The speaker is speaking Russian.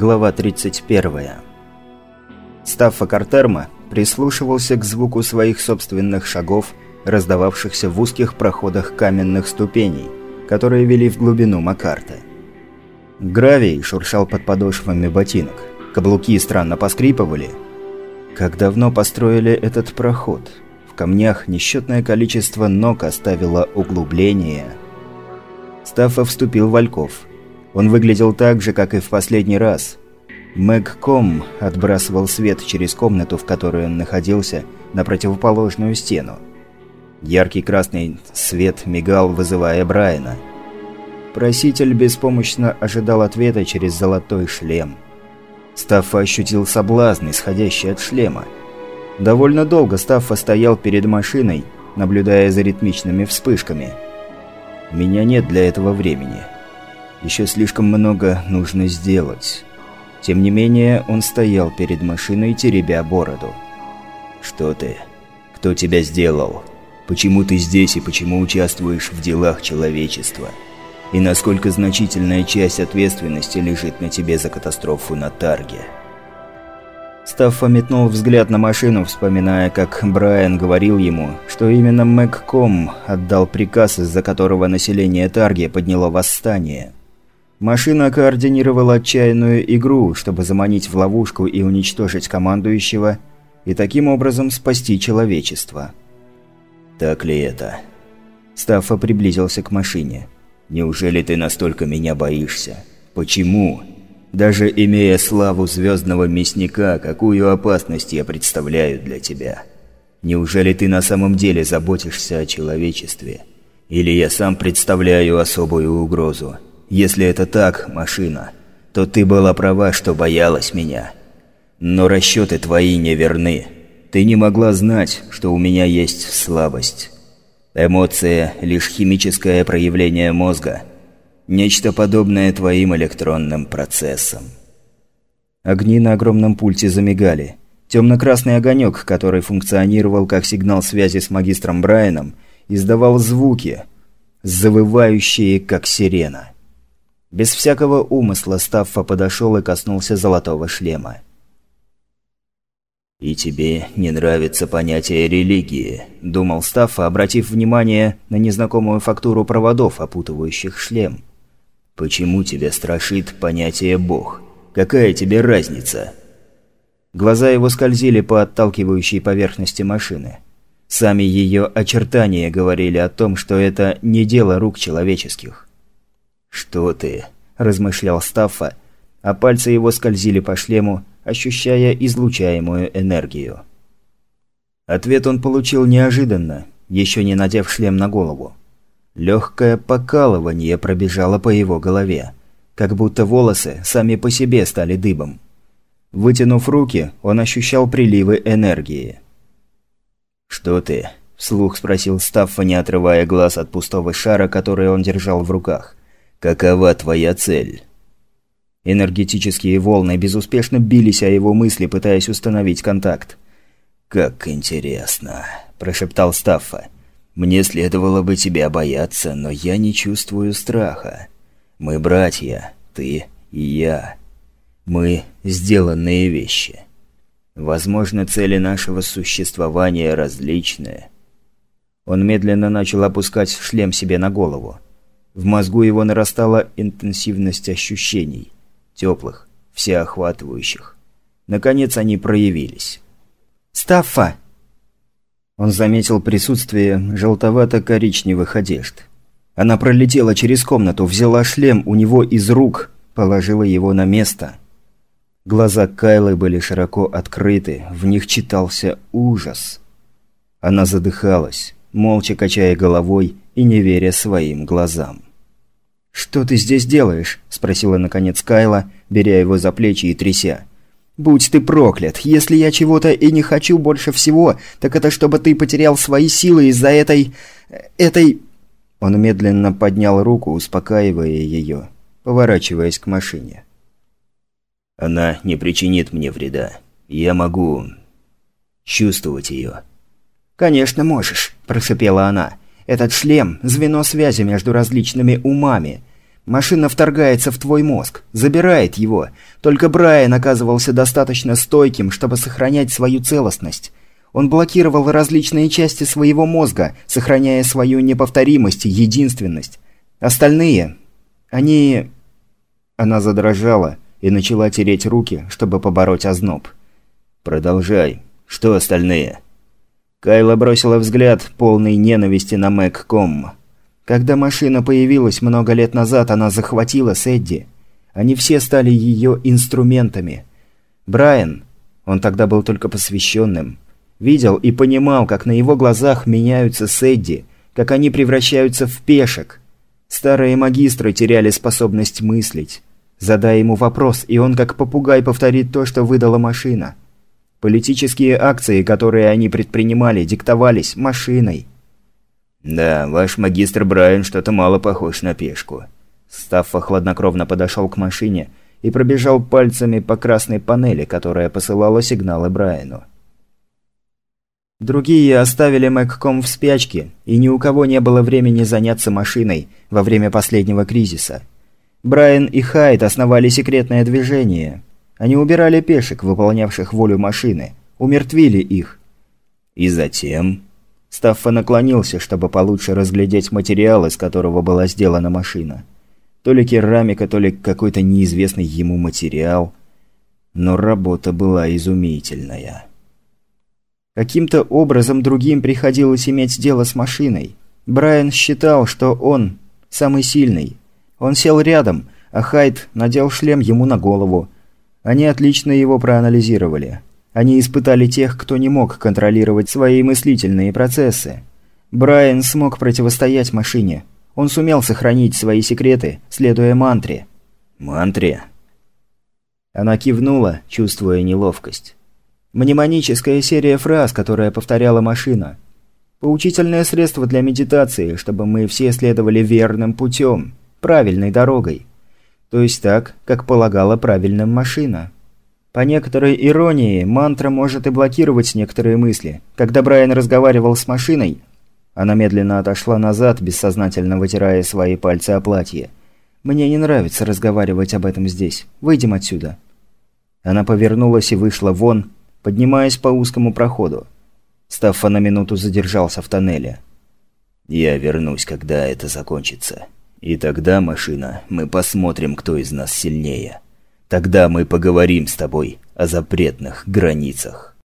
Глава 31. Стаффа Картерма прислушивался к звуку своих собственных шагов, раздававшихся в узких проходах каменных ступеней, которые вели в глубину Макарта. Гравий шуршал под подошвами ботинок, каблуки странно поскрипывали. Как давно построили этот проход? В камнях несчетное количество ног оставило углубление. Стаффа вступил в Ольков – он выглядел так же, как и в последний раз. Мэгком отбрасывал свет через комнату, в которой он находился, на противоположную стену. Яркий красный свет мигал, вызывая Брайана. Проситель беспомощно ожидал ответа через золотой шлем. Стаффа ощутил соблазн, исходящий от шлема. Довольно долго Стаффа стоял перед машиной, наблюдая за ритмичными вспышками. «Меня нет для этого времени», еще слишком много нужно сделать. Тем не менее, он стоял перед машиной, теребя бороду. «Что ты? Кто тебя сделал? Почему ты здесь и почему участвуешь в делах человечества? И насколько значительная часть ответственности лежит на тебе за катастрофу на Тарге?» Стаффа метнул взгляд на машину, вспоминая, как Брайан говорил ему, что именно Мэгком отдал приказ, из-за которого население Тарги подняло восстание – Машина координировала отчаянную игру, чтобы заманить в ловушку и уничтожить командующего, и таким образом спасти человечество. «Так ли это?» Стаффа приблизился к машине. «Неужели ты настолько меня боишься? Почему? Даже имея славу звездного мясника, какую опасность я представляю для тебя? Неужели ты на самом деле заботишься о человечестве? Или я сам представляю особую угрозу?» Если это так, машина, то ты была права, что боялась меня. Но расчеты твои неверны. Ты не могла знать, что у меня есть слабость. Эмоция – лишь химическое проявление мозга. Нечто подобное твоим электронным процессам. Огни на огромном пульте замигали. Темно-красный огонек, который функционировал как сигнал связи с магистром Брайаном, издавал звуки, завывающие как сирена. Без всякого умысла Стаффа подошел и коснулся золотого шлема. «И тебе не нравится понятие религии», – думал Стаффа, обратив внимание на незнакомую фактуру проводов, опутывающих шлем. «Почему тебя страшит понятие «Бог»? Какая тебе разница?» Глаза его скользили по отталкивающей поверхности машины. Сами ее очертания говорили о том, что это не дело рук человеческих. «Что ты?» – размышлял Стаффа, а пальцы его скользили по шлему, ощущая излучаемую энергию. Ответ он получил неожиданно, еще не надев шлем на голову. Легкое покалывание пробежало по его голове, как будто волосы сами по себе стали дыбом. Вытянув руки, он ощущал приливы энергии. «Что ты?» – вслух спросил Стаффа, не отрывая глаз от пустого шара, который он держал в руках. Какова твоя цель?» Энергетические волны безуспешно бились о его мысли, пытаясь установить контакт. «Как интересно», – прошептал Стаффа. «Мне следовало бы тебя бояться, но я не чувствую страха. Мы братья, ты и я. Мы – сделанные вещи. Возможно, цели нашего существования различны». Он медленно начал опускать шлем себе на голову. В мозгу его нарастала интенсивность ощущений. Теплых, всеохватывающих. Наконец они проявились. «Стаффа!» Он заметил присутствие желтовато-коричневых одежд. Она пролетела через комнату, взяла шлем у него из рук, положила его на место. Глаза Кайлы были широко открыты, в них читался ужас. Она задыхалась, молча качая головой и не веря своим глазам. «Что ты здесь делаешь?» – спросила наконец Кайла, беря его за плечи и тряся. «Будь ты проклят! Если я чего-то и не хочу больше всего, так это чтобы ты потерял свои силы из-за этой... этой...» Он медленно поднял руку, успокаивая ее, поворачиваясь к машине. «Она не причинит мне вреда. Я могу... чувствовать ее». «Конечно можешь», – прошепела она. «Этот шлем – звено связи между различными умами. Машина вторгается в твой мозг, забирает его. Только Брайан оказывался достаточно стойким, чтобы сохранять свою целостность. Он блокировал различные части своего мозга, сохраняя свою неповторимость и единственность. Остальные... Они... Она задрожала и начала тереть руки, чтобы побороть озноб. «Продолжай. Что остальные?» Кайла бросила взгляд, полный ненависти на Мэгком. Когда машина появилась много лет назад, она захватила Сэдди. Они все стали ее инструментами. Брайан, он тогда был только посвященным, видел и понимал, как на его глазах меняются Сэдди, как они превращаются в пешек. Старые магистры теряли способность мыслить. Задай ему вопрос, и он как попугай повторит то, что выдала машина. Политические акции, которые они предпринимали, диктовались машиной. «Да, ваш магистр Брайан что-то мало похож на пешку». Стаффа хладнокровно подошел к машине и пробежал пальцами по красной панели, которая посылала сигналы Брайану. Другие оставили Мэгком в спячке, и ни у кого не было времени заняться машиной во время последнего кризиса. Брайан и Хайд основали секретное движение. Они убирали пешек, выполнявших волю машины, умертвили их. И затем... Стаффа наклонился, чтобы получше разглядеть материал, из которого была сделана машина. То ли керамика, то ли какой-то неизвестный ему материал. Но работа была изумительная. Каким-то образом другим приходилось иметь дело с машиной. Брайан считал, что он самый сильный. Он сел рядом, а Хайд надел шлем ему на голову. Они отлично его проанализировали. Они испытали тех, кто не мог контролировать свои мыслительные процессы. Брайан смог противостоять машине. Он сумел сохранить свои секреты, следуя мантре. «Мантре?» Она кивнула, чувствуя неловкость. Мнемоническая серия фраз, которая повторяла машина. Поучительное средство для медитации, чтобы мы все следовали верным путем, правильной дорогой. То есть так, как полагала правильным машина. По некоторой иронии, мантра может и блокировать некоторые мысли. Когда Брайан разговаривал с машиной, она медленно отошла назад, бессознательно вытирая свои пальцы о платье. «Мне не нравится разговаривать об этом здесь. Выйдем отсюда». Она повернулась и вышла вон, поднимаясь по узкому проходу. Стаффа на минуту задержался в тоннеле. «Я вернусь, когда это закончится. И тогда, машина, мы посмотрим, кто из нас сильнее». Тогда мы поговорим с тобой о запретных границах.